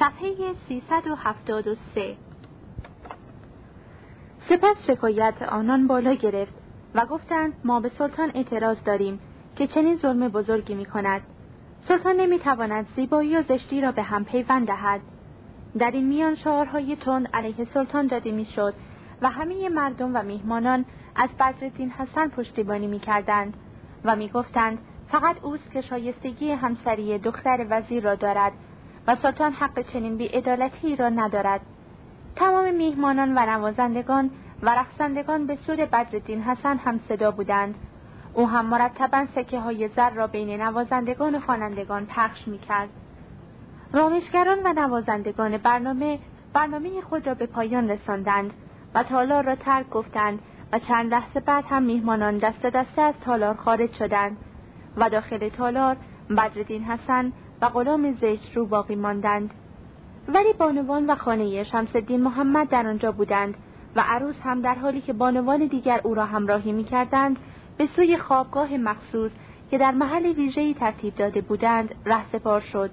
صفحه 373 سپس شکایت آنان بالا گرفت و گفتند ما به سلطان اعتراض داریم که چنین ظلم بزرگی می کند. سلطان نمی تواند زیبایی و زشتی را به هم پیوند دهد. در این میان شعارهای تند علیه سلطان داده می‌شد و همه مردم و میهمانان از بدرالدین حسن پشتیبانی می کردند و می گفتند فقط اوست که شایستگی همسری دختر وزیر را دارد و سلطان حق چنین بیعدالتی را ندارد تمام میهمانان و نوازندگان و رقصندگان به سود بدرالدین حسن هم صدا بودند او هم مرتبا سکه های زر را بین نوازندگان و خوانندگان پخش می کرد. رامشگران و نوازندگان برنامه برنامه خود را به پایان رساندند و تالار را ترک گفتند و چند لحظه بعد هم میهمانان دست دسته از تالار خارج شدند و داخل تالار بدردین حسن و غلام زشت رو باقی ماندند ولی بانوان و خانه شمسدین محمد در آنجا بودند و عروس هم در حالی که بانوان دیگر او را همراهی می کردند به سوی خوابگاه مخصوص که در محل ویژه‌ای ترتیب داده بودند رهسپار شد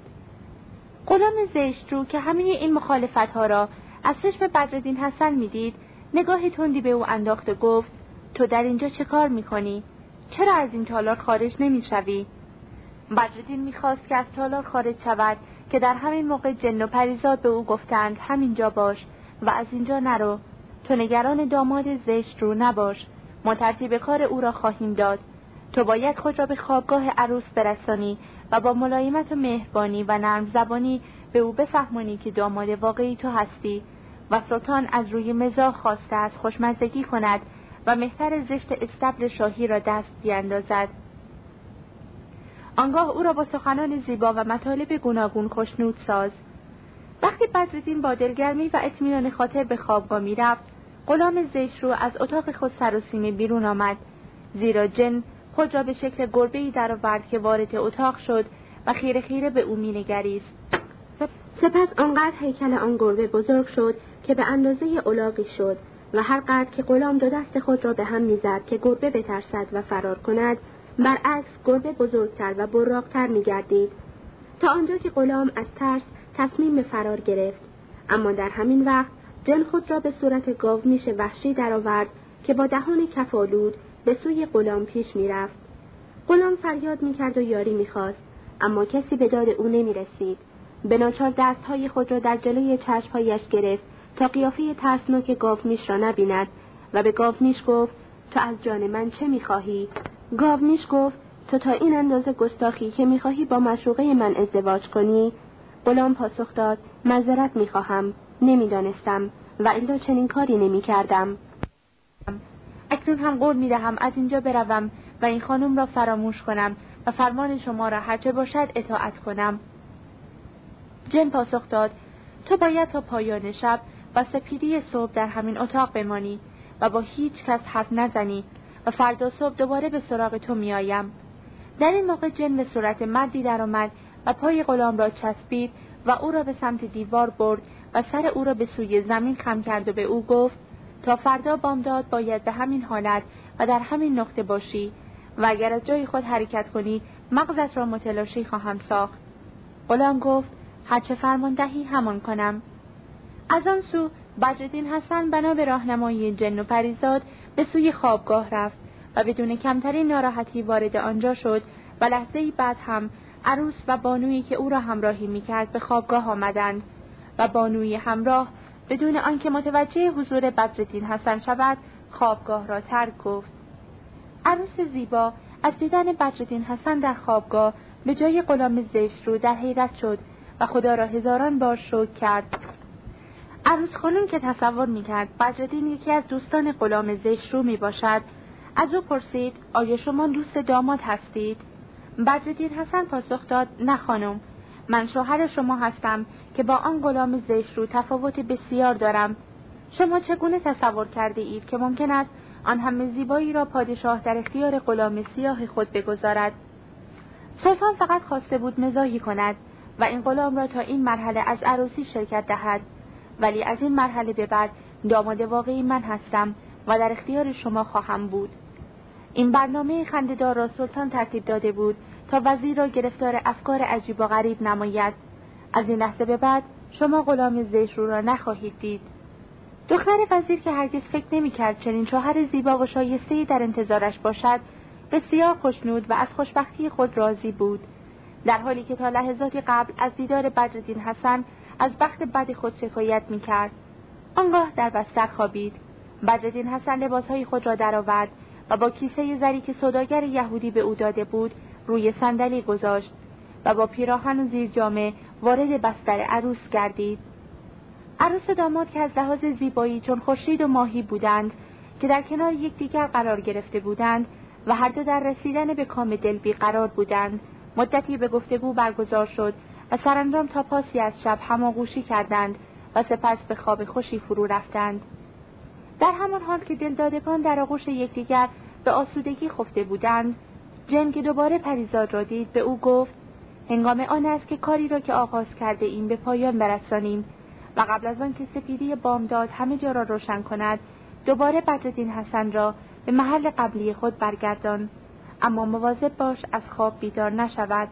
غلام زشت رو که همه این مخالفت ها را از چشم بدردین حسن می‌دید نگاه تندی به او انداخت و گفت تو در اینجا چه کار می‌کنی؟ چرا از این تالار خارج نمی‌شوی؟ بدردین می‌خواست که از تالار خارج شود که در همین موقع جن و پریزاد به او گفتند همینجا باش و از اینجا نرو. تو نگران داماد زشت رو نباش. ما ترتیب کار او را خواهیم داد. تو باید خود را به خوابگاه عروس برسانی و با ملایمت و مهربانی و نرم زبانی به او بفهمانی که داماد واقعی تو هستی و سلطان از روی مزاح خواسته از خوشمزگی کند و مهتر زشت استبل شاهی را دست بیاندازد. آنگاه او را با سخنان زیبا و مطالب گوناگون خوشنود ساز. وقتی بدرالدین با دلگرمی و اطمینان خاطر به خوابگاه می‌رفت غلام زیش رو از اتاق خود سر و سیمه بیرون آمد. زیرا جن خود را به شکل گربه ای درآورد که وارد اتاق شد و خیره خیره به او مینگریست. سپس آنقدر هیکل آن گربه بزرگ شد که به اندازه اولاقی شد و هر قدر که غلام دو دست خود را به هم می‌زد که گربه بترسد و فرار کند برعکس گربه بزرگتر و براقتر میگردید. تا آنجا که غلام از ترس تصمیم به فرار گرفت. اما در همین وقت جن خود را به صورت گاومیش وحشی درآورد که با دهان کفالود به سوی غلام پیش می‌رفت. غلام فریاد می‌کرد و یاری می‌خواست اما کسی به داد او نمی‌رسید. به ناچار دستهای خود را در جلوی چشمهایش گرفت تا قیافه ترسناک گاومیش را نبیند و به گاومیش گفت تو از جان من چه می‌خواهی؟ گاومیش گفت تو تا این اندازه گستاخی که می‌خواهی با مشروقه من ازدواج کنی؟ غلام پاسخ داد معذرت می‌خواهم نمی‌دانستم و الا چنین کاری نمی‌کردم. اکنون هم قول می‌دهم از اینجا بروم و این خانم را فراموش کنم و فرمان شما را هرچه باشد اطاعت کنم. جن پاسخ داد تو باید تا پایان شب و سپیدی صبح در همین اتاق بمانی و با هیچ کس حرف نزنی و فردا صبح دوباره به سراغ تو میآیم. در این موقع جن به صورت مردی درآمد و پای غلام را چسبید و او را به سمت دیوار برد و سر او را به سوی زمین خم کرد و به او گفت تا فردا بامداد باید به همین حالت و در همین نقطه باشی و اگر از جای خود حرکت کنی مغزت را متلاشی خواهم ساخت. غلام گفت هرچه فرمان دهی همان کنم. از آن سو بدردین حسن بنا به راهنمایی جن و پریزاد به سوی خوابگاه رفت و بدون کمترین ناراحتی وارد آنجا شد و لحظه بعد هم عروس و بانویی که او را همراهی می‌کرد به خوابگاه آمدند و بانوی همراه بدون آنکه متوجه حضور بدردین حسن شود خوابگاه را ترک گفت. عروس زیبا از دیدن بدردین حسن در خوابگاه به جای غلام زشت رو در حیرت شد و خدا را هزاران بار شکر کرد عروس خانم که تصور می‌کرد بدردین یکی از دوستان غلام می باشد از او پرسید آیا شما دوست داماد هستید؟ بدردین حسن پاسخ داد نه خانم. من شوهر شما هستم که با آن غلام زشت رو تفاوت بسیار دارم. شما چگونه تصور کرده اید که ممکن است آن همه زیبایی را پادشاه در اختیار غلام سیاه خود بگذارد؟ سلطان فقط خواسته بود مزاحی کند و این غلام را تا این مرحله از عروسی شرکت دهد. ولی از این مرحله به بعد داماد واقعی من هستم و در اختیار شما خواهم بود. این برنامه خندهدار را سلطان ترتیب داده بود تا وزیر را گرفتار افکار عجیب و غریب نماید. از این لحظه به بعد شما غلام زیشرو را نخواهید دید. دختر وزیر که هرگز فکر نمی‌کرد چنین شوهر زیبا و شایستهای در انتظارش باشد بسیار خوشنود و از خوشبختی خود راضی بود. در حالی که تا لحظاتی قبل از دیدار بدرالدین حسن از بخت بد خود شکایت می‌کرد. آنگاه در بستر خوابید. بدرالدین حسن لباسهای خود را درآورد و با کیسه زری که سوداگر یهودی به او داده بود روی صندلی گذاشت و با پیراهن و زیر جامه وارد بستر عروس گردید. عروس و داماد که از لحاظ زیبایی چون خورشید و ماهی بودند که در کنار یکدیگر قرار گرفته بودند و هر دو در رسیدن به کام دل قرار بودند مدتی به گفتگو برگزار شد و سرانجام تا پاسی از شب هماغوشی کردند و سپس به خواب خوشی فرو رفتند. در همان حال که دلدادگان در آغوش یکدیگر به آسودگی خفته بودند جن که دوباره پریزاد را دید به او گفت هنگام آن است که کاری را که آغاز کرده این به پایان برسانیم و قبل از آن که سپیدی بامداد همه جا را روشن کند دوباره بدرالدین حسن را به محل قبلی خود برگردان اما مواظب باش از خواب بیدار نشود.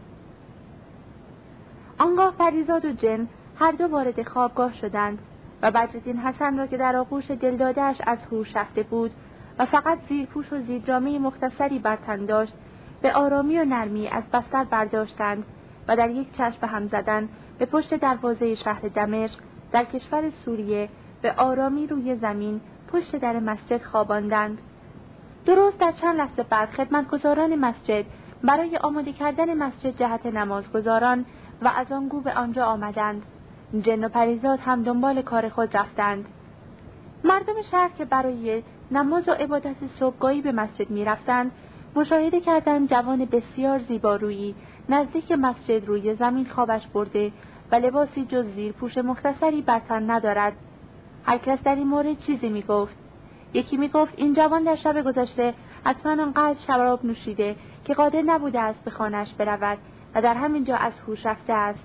آنگاه فریزاد و جن هر دو وارد خوابگاه شدند و بدرالدین حسن را که در آغوش دلدادهاش از هوش رفته بود و فقط زیرپوش و زیرجامه مختصری بر تن داشت به آرامی و نرمی از بستر برداشتند و در یک چشم به هم زدن به پشت دروازه شهر دمشق در کشور سوریه به آرامی روی زمین پشت در مسجد خواباندند. درست در چند لحظه بعد خدمتگزاران مسجد برای آماده کردن مسجد جهت نمازگزاران و از آن به آنجا آمدند. جن و پریزاد هم دنبال کار خود رفتند. مردم شهر که برای نماز و عبادت صبحگاهی به مسجد می رفتند مشاهده کردند جوان بسیار زیبارویی نزدیک مسجد روی زمین خوابش برده و لباسی جز زیر پوش مختصری بر ندارد. هر کس در این مورد چیزی می گفت یکی می گفت این جوان در شب گذشته حتما آنقدر شراب نوشیده که قادر نبوده است به خانهاش برود. و در همین جا از هوش رفته است.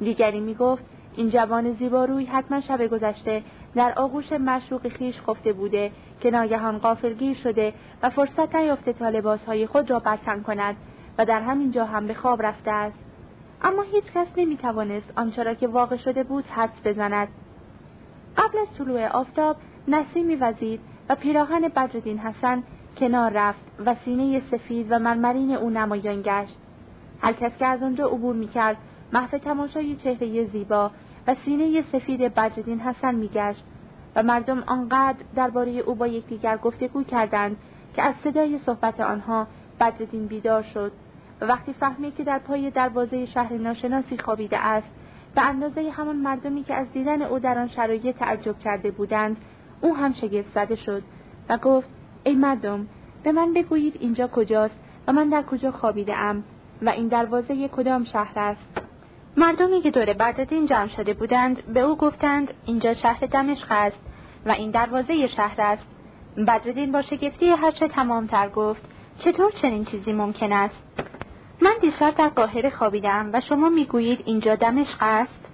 دیگری می گفت این جوان زیباروی حتما شب گذشته در آغوش مشوق خیش خفته بوده که ناگهان غافلگیر شده و فرصت نیافته تا لباسهای خود را برتن کند و در همین جا هم به خواب رفته است. اما هیچ کس نمی توانست آنچه را که واقع شده بود حدس بزند. قبل از طلوع آفتاب نسیمی وزید و پیراهن بدردین حسن کنار رفت و سینه سفید و مرمرین او نمایان گشت. هر کس که از آنجا عبور می‌کرد محو تماشای چهره زیبا و سینه سفید بدردین حسن میگشت و مردم آنقدر درباره او با یکدیگر گفتگو کردند که از صدای صحبت آنها بدردین بیدار شد و وقتی فهمید که در پای دروازه شهر ناشناسی خوابیده است به اندازه همان مردمی که از دیدن او در آن شرایط تعجب کرده بودند او هم شگفت زده شد و گفت ای مردم به من بگویید اینجا کجاست و من در کجا خوابیده ام؟ و این دروازه کدام شهر است؟ مردمی که دور بدردین جمع شده بودند به او گفتند اینجا شهر دمشق است و این دروازه شهر است. بدردین با شگفتی هرچه تمامتر گفت چطور چنین چیزی ممکن است؟ من دیشب در قاهره خوابیدم و شما می‌گویید اینجا دمشق است؟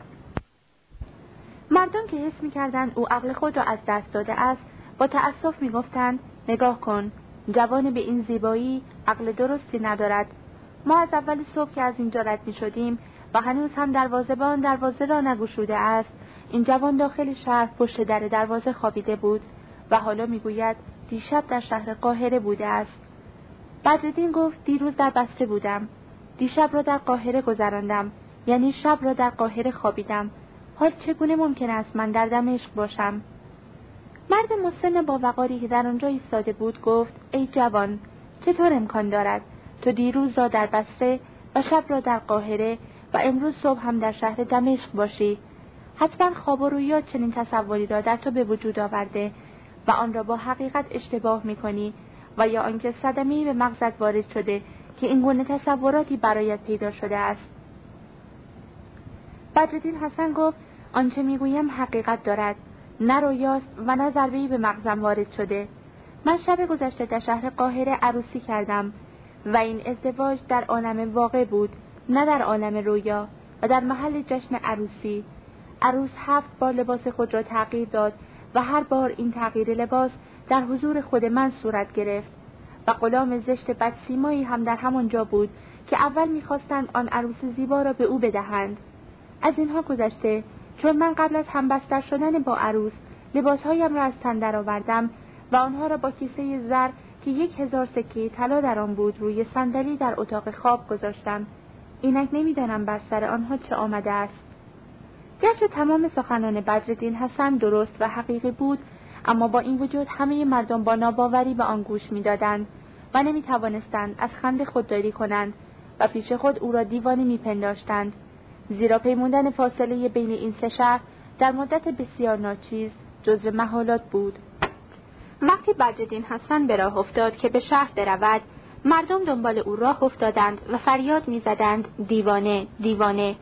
مردم که حس می‌کردند او عقل خود را از دست داده است با تأسف می‌گفتند نگاه کن جوان به این زیبایی عقل درستی ندارد. ما از اول صبح که از اینجا رد می شدیم و هنوز هم دروازه بان دروازه را نگشوده است این جوان داخل شهر پشت در دروازه خوابیده بود و حالا می‌گوید دیشب در شهر قاهره بوده است. بدردین گفت دیروز در بسته بودم. دیشب را در قاهره گذراندم یعنی شب را در قاهره خوابیدم. حال چگونه ممکن است من در دمشق باشم؟ مرد مسن با وقاری که در آنجا ایستاده بود گفت ای جوان چطور امکان دارد؟ تو دیروز را در بسته و شب را در قاهره و امروز صبح هم در شهر دمشق باشی. حتما خواب و رویا چنین تصوری را در تو به وجود آورده و آن را با حقیقت اشتباه می‌کنی و یا آنکه صدمه به مغزت وارد شده که این گونه تصوراتی برایت پیدا شده است. بدردین حسن گفت آنچه می‌گویم حقیقت دارد نه رویاست و نه ضربهای به مغزم وارد شده. من شب گذشته در شهر قاهره عروسی کردم. و این ازدواج در عالم واقع بود نه در عالم رویا و در محل جشن عروسی. عروس هفت بار لباس خود را تغییر داد و هر بار این تغییر لباس در حضور خود من صورت گرفت و غلام زشت بدسیمایی هم در همانجا بود که اول می‌خواستند آن عروس زیبا را به او بدهند. از اینها گذشته چون من قبل از همبستر شدن با عروس لباسهایم را از تن درآوردم و آنها را با کیسه زر که یک هزار سکه طلا در آن بود روی صندلی در اتاق خواب گذاشتم. اینک نمی‌دانم بر سر آنها چه آمده است. گرچه تمام سخنان بدردین حسن درست و حقیقی بود اما با این وجود همه مردم با ناباوری به آن گوش می‌دادند و نمی توانستند از خنده خودداری کنند و پیش خود او را دیوانه میپنداشتند. زیرا پیموندن فاصله بین این سه شهر در مدت بسیار ناچیز جزو محالات بود. وقتی بجدین حسن به راه افتاد که به شهر برود مردم دنبال او راه افتادند و فریاد می‌زدند دیوانه دیوانه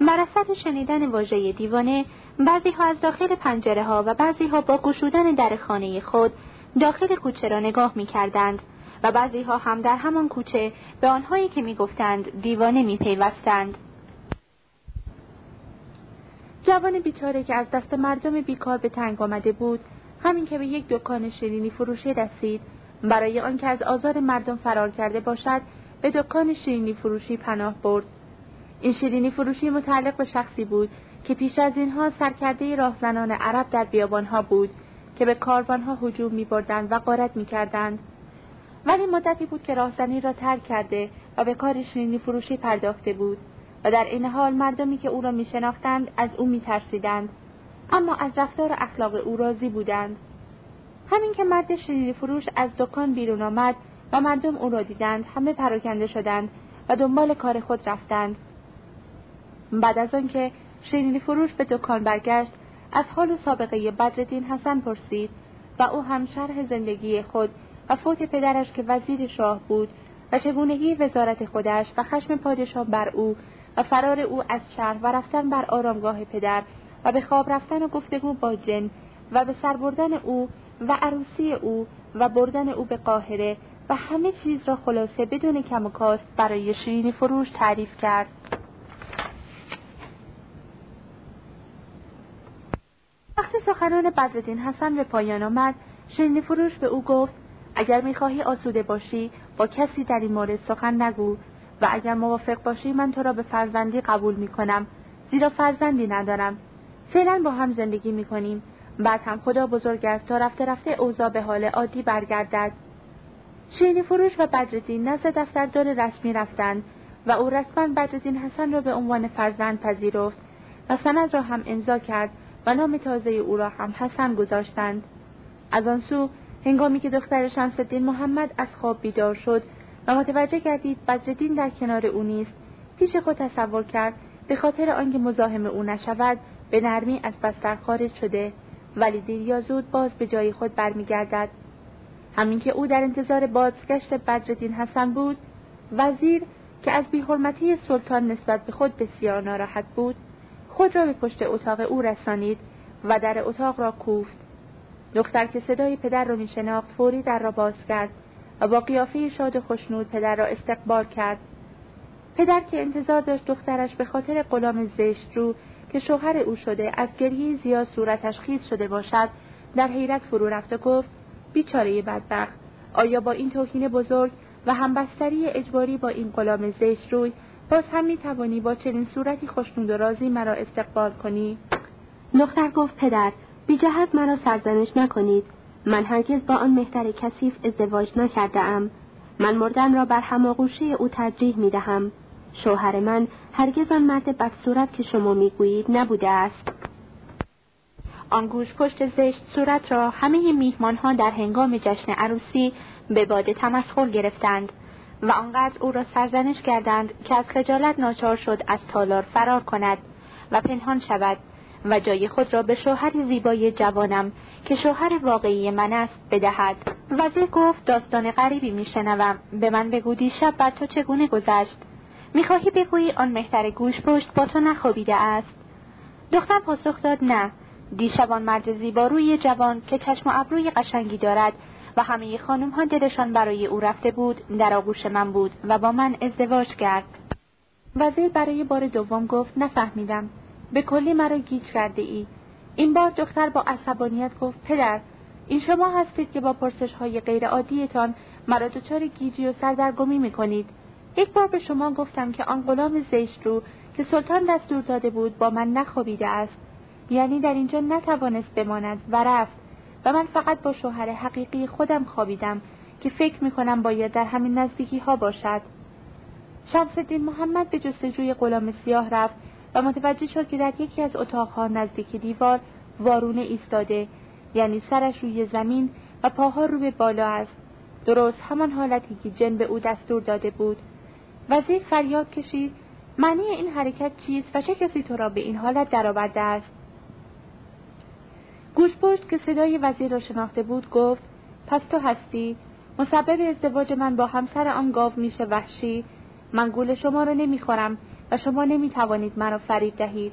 مرصد شنیدن واژه دیوانه بعضی ها از داخل پنجره ها و بعضی ها با گشودن در خانه خود داخل کوچه را نگاه می کردند و بعضی ها هم در همان کوچه به آنهایی که می گفتند دیوانه می پیوستند. جوان بیچاره که از دست مردم بیکار به تنگ آمده بود همین که به یک دکان شیرینی فروشی رسید برای آنکه از آزار مردم فرار کرده باشد به دکان شیرینی فروشی پناه برد این شیرینی فروشی متعلق به شخصی بود که پیش از اینها سرکرده راهزنان عرب در بیابانها بود که به کاروانها هجوم می بردند و غارت می کردند. ولی مدتی بود که راهزنی را ترک کرده و به کار شیرینی فروشی پرداخته بود و در این حال مردمی که او را می شناختند از او می ترسیدند. اما از رفتار اخلاق او راضی بودند. همین که مرد شیرینی فروش از دکان بیرون آمد و مردم او را دیدند همه پراکنده شدند و دنبال کار خود رفتند. بعد از آنکه شیرینی فروش به دکان برگشت از حال و سابقه بدردین حسن پرسید و او هم شرح زندگی خود و فوت پدرش که وزیر شاه بود و چگونگی وزارت خودش و خشم پادشاه بر او و فرار او از شهر و رفتن بر آرامگاه پدر و به خواب رفتن و گفتگو با جن و به سر بردن او و عروسی او و بردن او به قاهره و همه چیز را خلاصه بدون کم و کاست برای شیرینی فروش تعریف کرد. وقتی سخنان بدردین حسن به پایان آمد شیرینی فروش به او گفت اگر می‌خواهی آسوده باشی با کسی در این مورد سخن نگو و اگر موافق باشی من تو را به فرزندی قبول می‌کنم زیرا فرزندی ندارم فعلا با هم زندگی می‌کنیم. بعد هم خدا بزرگ است تا رفته رفته اوضاع به حال عادی برگردد. شیرینی فروش و بدردین نزد دفتردار رسمی رفتند و او رسما بدردین حسن را به عنوان فرزند پذیرفت و سند را هم امضا کرد و نام تازه او را هم حسن گذاشتند. از آن سو هنگامی که دختر شمسالدین محمد از خواب بیدار شد و متوجه گردید بدردین در کنار او نیست پیش خود تصور کرد به خاطر آنکه مزاحم او نشود به نرمی از بستر خارج شده ولی دیر یا زود باز به جای خود برمیگردد. همین که او در انتظار بازگشت بدردین حسن بود وزیر که از بیحرمتی سلطان نسبت به خود بسیار ناراحت بود خود را به پشت اتاق او رسانید و در اتاق را کوفت. دختر که صدای پدر را میشناخت فوری در را باز کرد و با قیافه شاد و خوشنود پدر را استقبال کرد. پدر که انتظار داشت دخترش به خاطر غلام زشت رو که شوهر او شده از گریه زیاد صورتش خیز شده باشد در حیرت فرو رفت و گفت بیچاره بدبخت آیا با این توهین بزرگ و همبستری اجباری با این غلام زشت روی باز هم می توانی با چنین صورتی خوشنود و راضی مرا استقبال کنی؟ دختر گفت پدر بی جهت مرا سرزنش نکنید. من هرگز با آن مهتر کثیف ازدواج نکرده من مردن را بر هماغوشی او ترجیح می دهم شوهر من هرگز آن مرد بدصورت که شما می‌گویید نبوده است. آن گوش پشت زشت صورت را همه میهمان ها در هنگام جشن عروسی به باد تمسخر گرفتند و آنقدر او را سرزنش کردند که از خجالت ناچار شد از تالار فرار کند و پنهان شود و جای خود را به شوهر زیبای جوانم که شوهر واقعی من است بدهد. وزیر گفت داستان غریبی میشنوم. به من بگو دیشب بر تو چگونه گذشت؟ می‌خواهی بگویی آن مهتر گوش پشت با تو نخوابیده است؟ دختر پاسخ داد نه. دیشب آن مرد زیباروی جوان که چشم و ابروی قشنگی دارد و همه خانم ها دلشان برای او رفته بود در آغوش من بود و با من ازدواج کرد. وزیر برای بار دوم گفت نفهمیدم. به کلی مرا گیج کرده ای این بار دختر با عصبانیت گفت پدر این شما هستید که با پرسش های غیر عادیتان مرا دچار گیجی و سردرگمی می‌کنید. یک بار به شما گفتم که آن غلام زشت رو که سلطان دستور داده بود با من نخوابیده است. یعنی در اینجا نتوانست بماند و رفت و من فقط با شوهر حقیقی خودم خوابیدم که فکر می‌کنم باید در همین نزدیکی ها باشد. شمس محمد به جستجوی غلام سیاه رفت و متوجه شد که در یکی از اتاقها نزدیک دیوار وارونه ایستاده یعنی سرش روی زمین و پاها رو به بالا است. درست همان حالتی که جن به او دستور داده بود. وزیر فریاد کشید معنی این حرکت چیست و چه کسی تو را به این حالت درآورده است؟ گوشپشت که صدای وزیر را شناخته بود گفت پس تو هستی؟ مسبب ازدواج من با همسر آن گاو میشه وحشی؟ من گول شما را نمی‌خورم و شما نمی‌توانید مرا فریب دهید.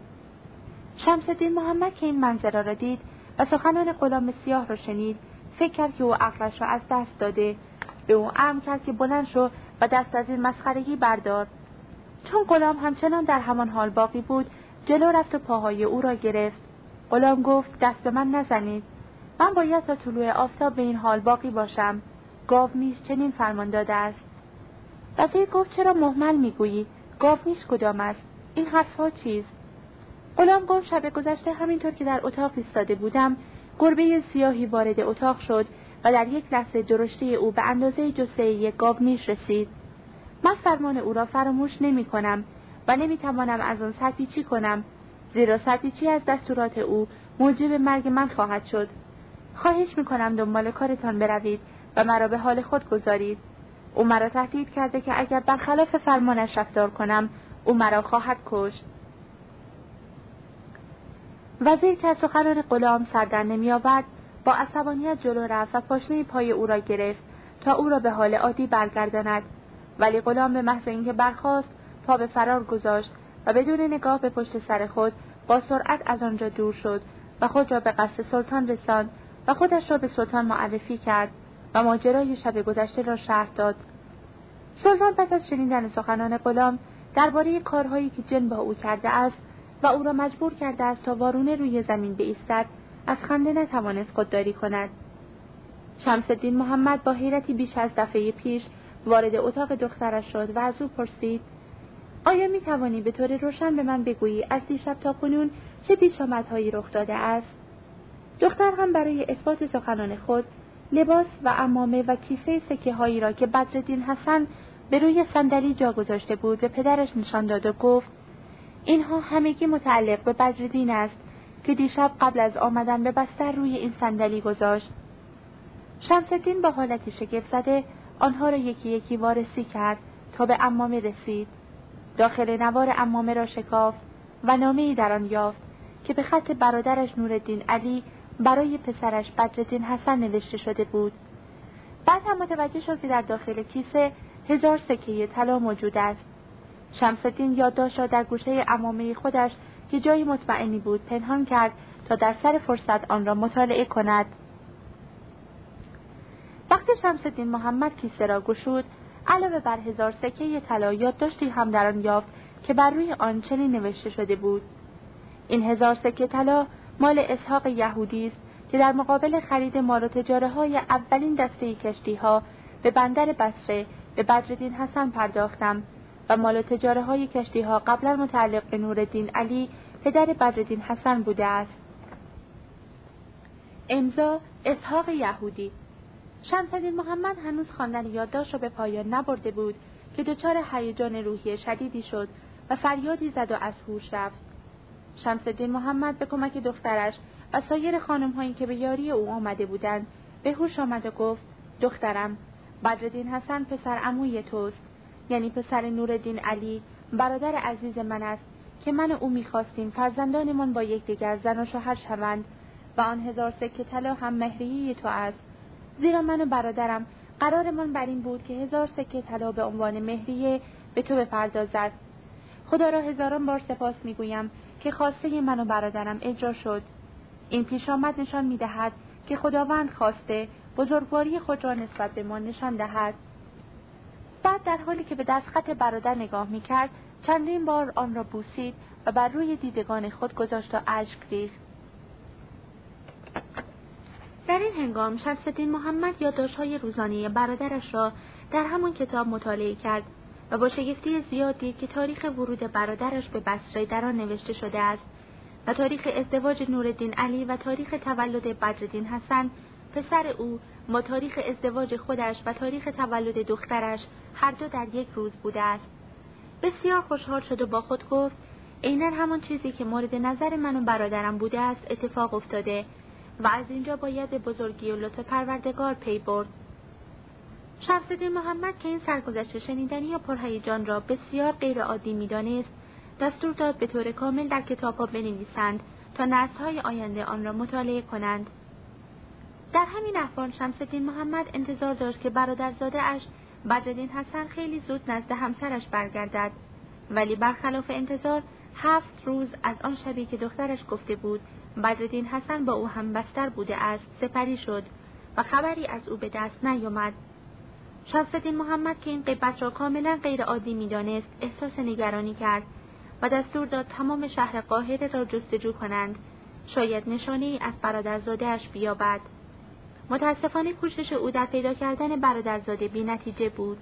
شمس محمد که این منظره را دید و سخنان غلام سیاه را شنید فکر کرد که او عقلش را از دست داده. به او امر کرد که بلند شو و دست از این مسخرگی بردار. چون غلام همچنان در همان حال باقی بود جلو رفت و پاهای او را گرفت. غلام گفت دست به من نزنید. من باید تا طلوع آفتاب به این حال باقی باشم. گاو میش چنین فرمان داده است. وزیر گفت چرا محمل می‌گویی؟ گاو میش کدام است. این حرفها چیست غلام گفت شب گذشته همینطور که در اتاق ایستاده بودم گربه سیاهی وارد اتاق شد. و در یک لحظه درشته او به اندازه جسه یک گاو میش رسید. من فرمان او را فراموش نمی کنم و نمی توانم از آن سرپیچی کنم زیرا سرپیچی از دستورات او موجب مرگ من خواهد شد. خواهش می کنم دنبال کارتان بروید و مرا به حال خود گذارید. او مرا تهدید کرده که اگر برخلاف فرمانش رفتار کنم او مرا خواهد کشت. وزیر که سخنان غلام سردن نمی آورد با عصبانیت جلو رفت و پاشنه پای او را گرفت تا او را به حال عادی برگرداند. ولی غلام به محض اینکه برخاست پا به فرار گذاشت و بدون نگاه به پشت سر خود با سرعت از آنجا دور شد و خود را به قصد سلطان رساند و خودش را به سلطان معرفی کرد و ماجرای شب گذشته را شرح داد. سلطان پس از شنیدن سخنان غلام درباره کارهایی که جن با او کرده است و او را مجبور کرده است تا وارونه روی زمین بایستد از خنده نتوانست خودداری کند. شمس محمد با حیرتی بیش از دفعه پیش وارد اتاق دخترش شد و از او پرسید آیا می توانی به طور روشن به من بگویی از دیشب تا کنون چه پیشامدهایی رخ داده است؟ دختر هم برای اثبات سخنان خود لباس و امامه و کیسه سکه هایی را که بدردین حسن به روی صندلی جا گذاشته بود به پدرش نشان داد و گفت اینها همگی متعلق به بدردین است. که دیشب قبل از آمدن به بستر روی این صندلی گذاشت. شمسدین با حالتی شگفت زده آنها را یکی یکی وارسی کرد تا به امامه رسید. داخل نوار امامه را شکافت و نامه در آن یافت که به خط برادرش نورالدین علی برای پسرش بدرالدین حسن نوشته شده بود. بعد هم متوجه شد در داخل کیسه هزار سکه طلا موجود است. شمسدین یادداشت را در گوشه امامه خودش که جایی مطمئنی بود پنهان کرد تا در سر فرصت آن را مطالعه کند. وقتی شمسدین محمد کیسه را گشود علاوه بر هزار سکه طلا یادداشتی هم در آن یافت که بر روی آن چنین نوشته شده بود. این هزار سکه طلا مال اسحاق یهودی است که در مقابل خرید مال و تجاره های اولین دسته کشتی ها به بندر بسره به بدردین حسن پرداختم. و مال و تجاره های کشتی ها قبلا متعلق به نورالدین علی پدر بدردین حسن بوده است. امضا اسحاق یهودی. شمسدین محمد هنوز خواندن یادداشت را به پایان نبرده بود که دچار هیجان روحی شدیدی شد و فریادی زد و از هوش رفت. شمسدین محمد به کمک دخترش و سایر خانم هایی که به یاری او آمده بودند به هوش آمد و گفت دخترم بدردین حسن پسر عموی توست. یعنی پسر نورالدین علی برادر عزیز من است که من و او می‌خواستیم فرزندانمان با یکدیگر زن و شوهر شوند و آن هزار سکه طلا هم مهریه تو است. زیرا من و برادرم قرارمان بر این بود که هزار سکه طلا به عنوان مهریه به تو بپردازد. خدا را هزاران بار سپاس می‌گویم که خواسته من و برادرم اجرا شد. این پیش آمد نشان می‌دهد که خداوند خواسته بزرگواری خود را نسبت به ما نشان دهد. بعد در حالی که به دستخط برادر نگاه می‌کرد چندین بار آن را بوسید و بر روی دیدگان خود گذاشت و اشک ریخت. در این هنگام شمسدین محمد یادداشت‌های روزانه برادرش را در همان کتاب مطالعه کرد و با شگفتی زیاد دید که تاریخ ورود برادرش به بصره در آن نوشته شده است و تاریخ ازدواج نورالدین علی و تاریخ تولد بدرالدین حسن پسر او با تاریخ ازدواج خودش و تاریخ تولد دخترش هر دو در یک روز بوده است. بسیار خوشحال شد و با خود گفت عینا همان چیزی که مورد نظر من و برادرم بوده است اتفاق افتاده و از اینجا باید به بزرگی و لطف پروردگار پی برد. شمسدین محمد که این سرگذشت شنیدنی یا پرهیجان را بسیار غیرعادی می‌دانست دستور داد به طور کامل در کتابها بنویسند تا نسلهای آینده آن را مطالعه کنند. در همین احوال شمسدین محمد انتظار داشت که برادرزاده اش بدرالدین حسن خیلی زود نزد همسرش برگردد. ولی برخلاف انتظار هفت روز از آن شبی که دخترش گفته بود بدرالدین حسن با او هم بستر بوده است سپری شد و خبری از او به دست نیامد. شمسدین محمد که این قیبت را کاملا غیر عادی می‌دانست احساس نگرانی کرد و دستور داد تمام شهر قاهره را جستجو کنند. شاید نشانه ای از برادرزادهاش بیابد. متاسفانه کوشش او در پیدا کردن برادرزاده بی نتیجه بود.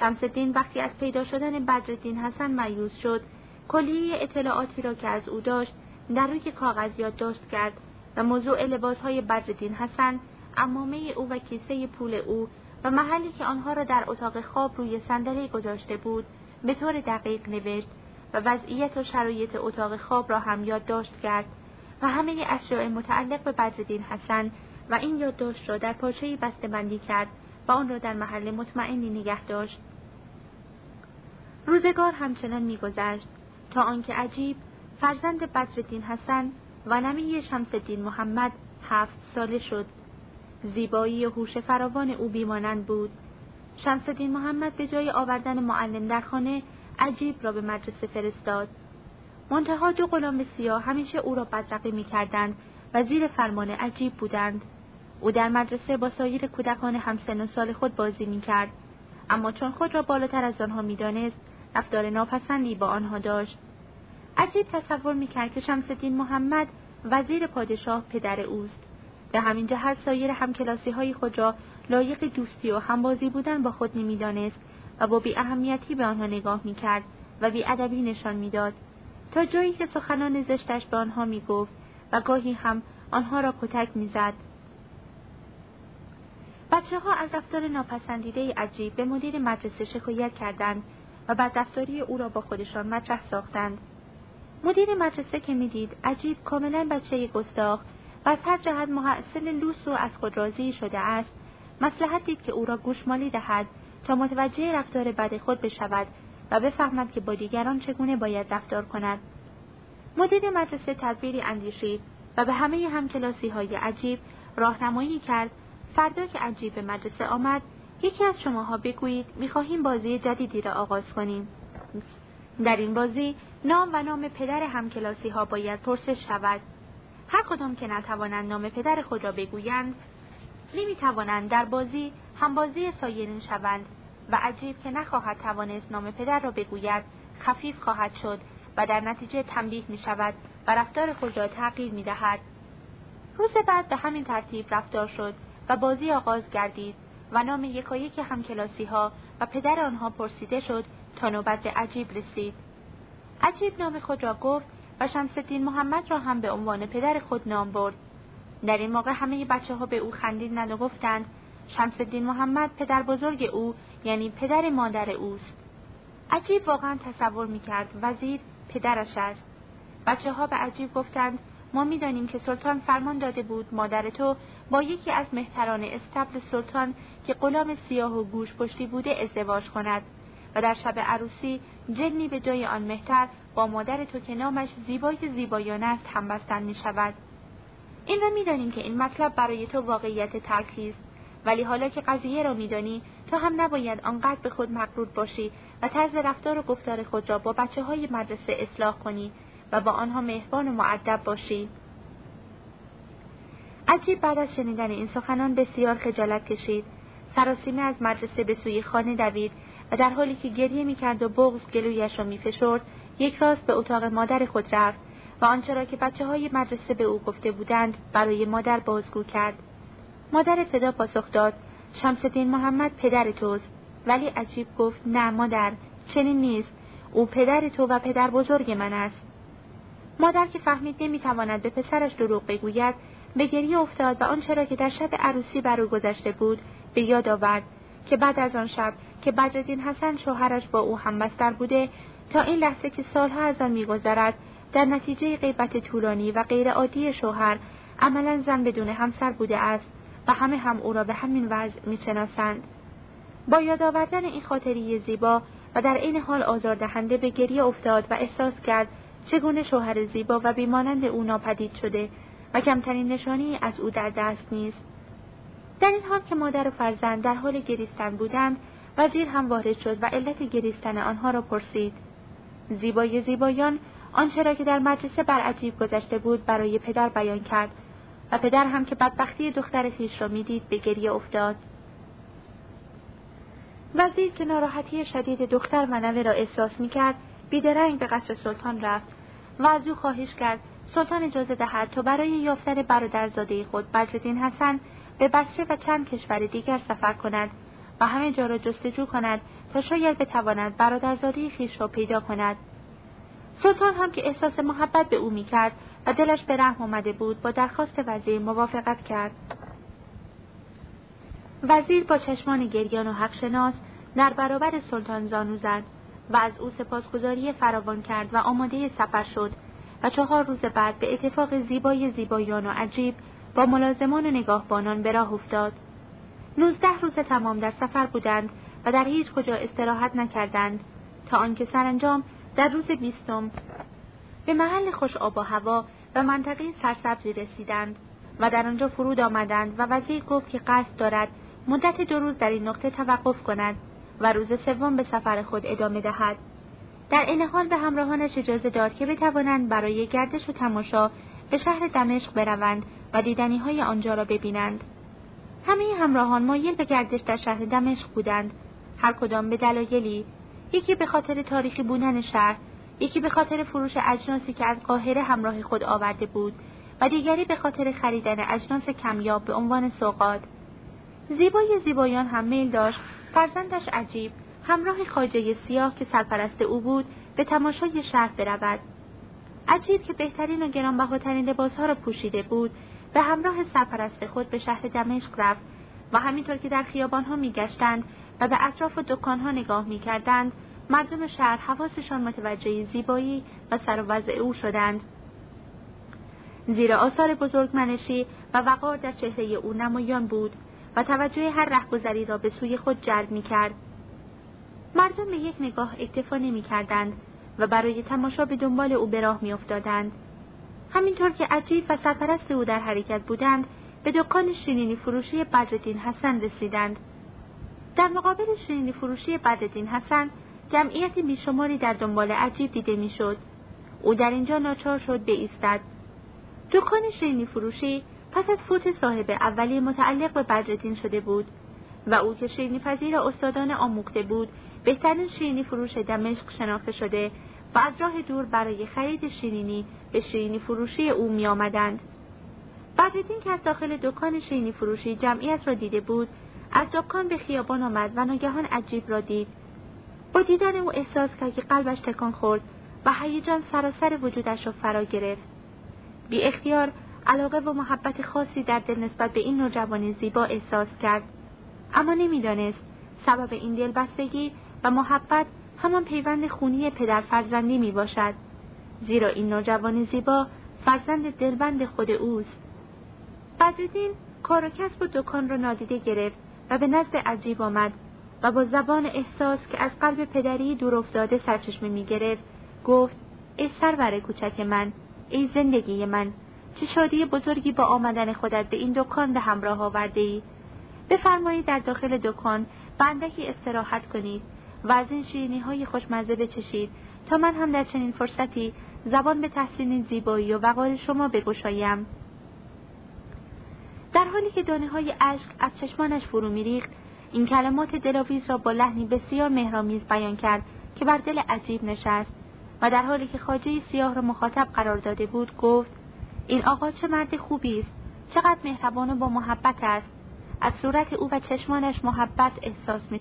شمسدین وقتی از پیدا شدن بدرالدین حسن مایوس شد کلیه اطلاعاتی را که از او داشت در روی کاغذ یادداشت کرد و موضوع لباسهای بدرالدین حسن امامه او و کیسه پول او و محلی که آنها را در اتاق خواب روی صندلی گذاشته بود به طور دقیق نوشت و وضعیت و شرایط اتاق خواب را هم یادداشت کرد و همه اشیاء متعلق به بدرالدین حسن و این یادداشت را در پارچهای بسته بندی کرد و آن را در محل مطمئنی نگه داشت. روزگار همچنان میگذشت تا آنکه عجیب فرزند بدرالدین حسن و نمی شمس محمد هفت ساله شد. زیبایی و هوش فراوان او بیمانند بود. شمسدین محمد به جای آوردن معلم در خانه عجیب را به مدرسه فرستاد. منتها دو غلام سیاه همیشه او را بدرقه می‌کردند و زیر فرمان عجیب بودند. او در مدرسه با سایر کودکان همسن و سال خود بازی می‌کرد. اما چون خود را بالاتر از آنها می‌دانست رفتار ناپسندی با آنها داشت. عجیب تصور می‌کرد که شمسدین محمد وزیر پادشاه پدر اوست. به همین جهت سایر همکلاسی های خود را لایق دوستی و همبازی بودن با خود نمی‌دانست و با بی اهمیتی به آنها نگاه می‌کرد و بی ادبی نشان می‌داد. تا جایی که سخنان زشتش به آنها می‌گفت و گاهی هم آنها را کتک می‌زد. بچه ها از رفتار ناپسندیده عجیب به مدیر مدرسه شکایت کردند و بدرفتاری او را با خودشان مطرح ساختند. مدیر مدرسه که می‌دید عجیب کاملا بچه گستاخ و از هر جهت محصل لوس و از خود راضی شده است مسلحت دید که او را گوشمالی دهد تا متوجه رفتار بد خود بشود و بفهمد که با دیگران چگونه باید رفتار کند. مدیر مدرسه تدبیری اندیشید و به همه همکلاسی های عجیب راهنمایی کرد فردا که عجیب به مدرسه آمد یکی از شماها بگویید می‌خواهیم بازی جدیدی را آغاز کنیم. در این بازی نام و نام پدر همکلاسی ها باید پرسش شود. هر کدام که نتوانند نام پدر خود را بگویند نمی‌توانند در بازی هم بازی سایرین شوند و عجیب که نخواهد توانست نام پدر را بگوید خفیف خواهد شد و در نتیجه تنبیه می شود و رفتار خود را تغییر می دهد. روز بعد به همین ترتیب رفتار شد. و بازی آغاز گردید و نام یکایک همکلاسی ها و پدر آنها پرسیده شد تا نوبت به عجیب رسید. عجیب نام خود را گفت و شمسدین محمد را هم به عنوان پدر خود نام برد. در این موقع همه بچه ها به او خندیدند و گفتند شمسدین محمد پدر بزرگ او یعنی پدر مادر اوست. عجیب واقعا تصور می‌کرد وزیر پدرش است. بچه ها به عجیب گفتند ما می‌دانیم که سلطان فرمان داده بود مادر تو با یکی از مهتران استبل سلطان که غلام سیاه و گوش پشتی بوده ازدواج کند و در شب عروسی جنی به جای آن مهتر با مادر تو که نامش زیبای زیبایانه است همبستن می شود. این را می‌دانیم که این مطلب برای تو واقعیت تلخی است ولی حالا که قضیه را میدانی تو هم نباید آنقدر به خود مغرور باشی و طرز رفتار و گفتار خود را با بچه های مدرسه اصلاح کنی و با آنها مهربان و معدب باشی عجیب بعد از شنیدن این سخنان بسیار خجالت کشید. سراسیمه از مدرسه به سوی خانه دوید و در حالی که گریه می‌کرد و بغز گلویش را میفشرد یک راست به اتاق مادر خود رفت و آنچه را که بچه های مدرسه به او گفته بودند برای مادر بازگو کرد. مادر ابتدا پاسخ داد شمسدین محمد پدر توست. ولی عجیب گفت نه مادر چنین نیست. او پدر تو و پدر بزرگ من است. مادر که فهمید نمی‌تواند به پسرش دروغ بگوید به گریه افتاد و آنچه را که در شب عروسی بر او گذشته بود به یاد آورد که بعد از آن شب که بدرالدین حسن شوهرش با او همبستر بوده تا این لحظه که سالها از آن میگذرد در نتیجه غیبت طولانی و غیرعادی شوهر عملا زن بدون همسر بوده است و همه هم او را به همین وضع می‌شناسند. با یاد آوردن این خاطری زیبا و در این حال آزاردهنده به گریه افتاد و احساس کرد چگونه شوهر زیبا و بیمانند او ناپدید شده و کمترین نشانی از او در دست نیست؟ در این حال که مادر و فرزند در حال گریستن بودند وزیر هم وارد شد و علت گریستن آنها را پرسید. زیبای زیبایان آنچه را که در مدرسه بر عجیب گذشته بود برای پدر بیان کرد و پدر هم که بدبختی دختر خیش را می‌دید به گریه افتاد. وزیر که ناراحتی شدید دختر و نوه را احساس می‌کرد بیدرنگ به قصر سلطان رفت. و از او خواهش کرد. سلطان اجازه دهد تا برای یافتن برادرزاده خود بدرالدین حسن به بصره و چند کشور دیگر سفر کند و همه جا را جستجو کند تا شاید بتواند برادرزاده خیش را پیدا کند. سلطان هم که احساس محبت به او می‌کرد و دلش به رحم آمده بود با درخواست وزیر موافقت کرد. وزیر با چشمان گریان و حقشناس در برابر سلطان زانو زد. و از او سپاسگزاری فراوان کرد و آماده سفر شد و چهار روز بعد به اتفاق زیبای زیبایان و عجیب با ملازمان و نگاهبانان به راه افتاد. نوزده روز تمام در سفر بودند و در هیچ کجا استراحت نکردند تا آنکه سرانجام در روز بیستم به محل خوش آب و هوا و منطقه سرسبزی رسیدند و در آنجا فرود آمدند و وزیر گفت که قصد دارد مدت دو روز در این نقطه توقف کند. و روز سوم به سفر خود ادامه دهد. در این حال به همراهانش اجازه داد که بتوانند برای گردش و تماشا به شهر دمشق بروند و دیدنی های آنجا را ببینند. همه همراهان مایل به گردش در شهر دمشق بودند. هر کدام به دلایلی یکی به خاطر تاریخی بودن شهر یکی به خاطر فروش اجناسی که از قاهره همراه خود آورده بود و دیگری به خاطر خریدن اجناس کمیاب به عنوان سوقات زیبای زیبایان هم میل داشت فرزندش عجیب همراه خاجه سیاه که سرپرست او بود به تماشای شهر برود. عجیب که بهترین و گرانبهاترین لباسها را پوشیده بود به همراه سرپرست خود به شهر دمشق رفت و همینطور که در خیابانها میگشتند و به اطراف دکانها نگاه می‌کردند مردم شهر حواسشان متوجه زیبایی و سر و وضع او شدند. زیرا آثار بزرگمنشی و وقار در چهره او نمایان بود. و توجه هر رهگذری را به سوی خود جلب می کرد. مردم به یک نگاه اکتفا نمی کردند و برای تماشا به دنبال او به راه می افتادند. همینطور که عجیب و سرپرست او در حرکت بودند به دکان شیرینی فروشی بدرالدین حسن رسیدند. در مقابل شیرینی فروشی بدرالدین حسن جمعیت بیشماری در دنبال عجیب دیده می‌شد. او در اینجا ناچار شد ایستد. دکان شیرینی فروشی پس از فوت صاحب اولی متعلق به بدرالدین شده بود و او که شیرینی پذیر استادان آموخته بود بهترین شیرینی فروش دمشق شناخته شده و از راه دور برای خرید شیرینی به شیرینی فروشی او می آمدند. که از داخل دکان شیرینی فروشی جمعیت را دیده بود از دکان به خیابان آمد و ناگهان عجیب را دید با دیدن او احساس کرد که قلبش تکان خورد و هیجان سراسر وجودش را فرا گرفت بی اختیار علاقه و محبت خاصی در دل نسبت به این نوجوان زیبا احساس کرد. اما نمی‌دانست سبب این دلبستگی و محبت همان پیوند خونی پدر فرزندی می باشد زیرا این نوجوان زیبا فرزند دلبند خود اوست. بدرالدین کار و کسب و دکان را نادیده گرفت و به نزد عجیب آمد و با زبان احساس که از قلب پدری دور افتاده سرچشمه می گرفت گفت ای سرور کوچک من ای زندگی من چه شادی بزرگی با آمدن خودت به این دکان به همراه آورده ای بفرمایید در داخل دکان و اندکی استراحت کنید. و از این شیرینی های خوشمزه بچشید. تا من هم در چنین فرصتی زبان به تحسین زیبایی و وقار شما بگشایم. در حالی که دانه های عشق از چشمانش فرو میریخت این کلمات دلاویز را با لحنی بسیار مهرامیز بیان کرد که بر دل عجیب نشست و در حالی که خاجه سیاه را مخاطب قرار داده بود گفت این آقا چه مرد خوبی است. چقدر مهربان و با محبت است. از صورت او و چشمانش محبت احساس می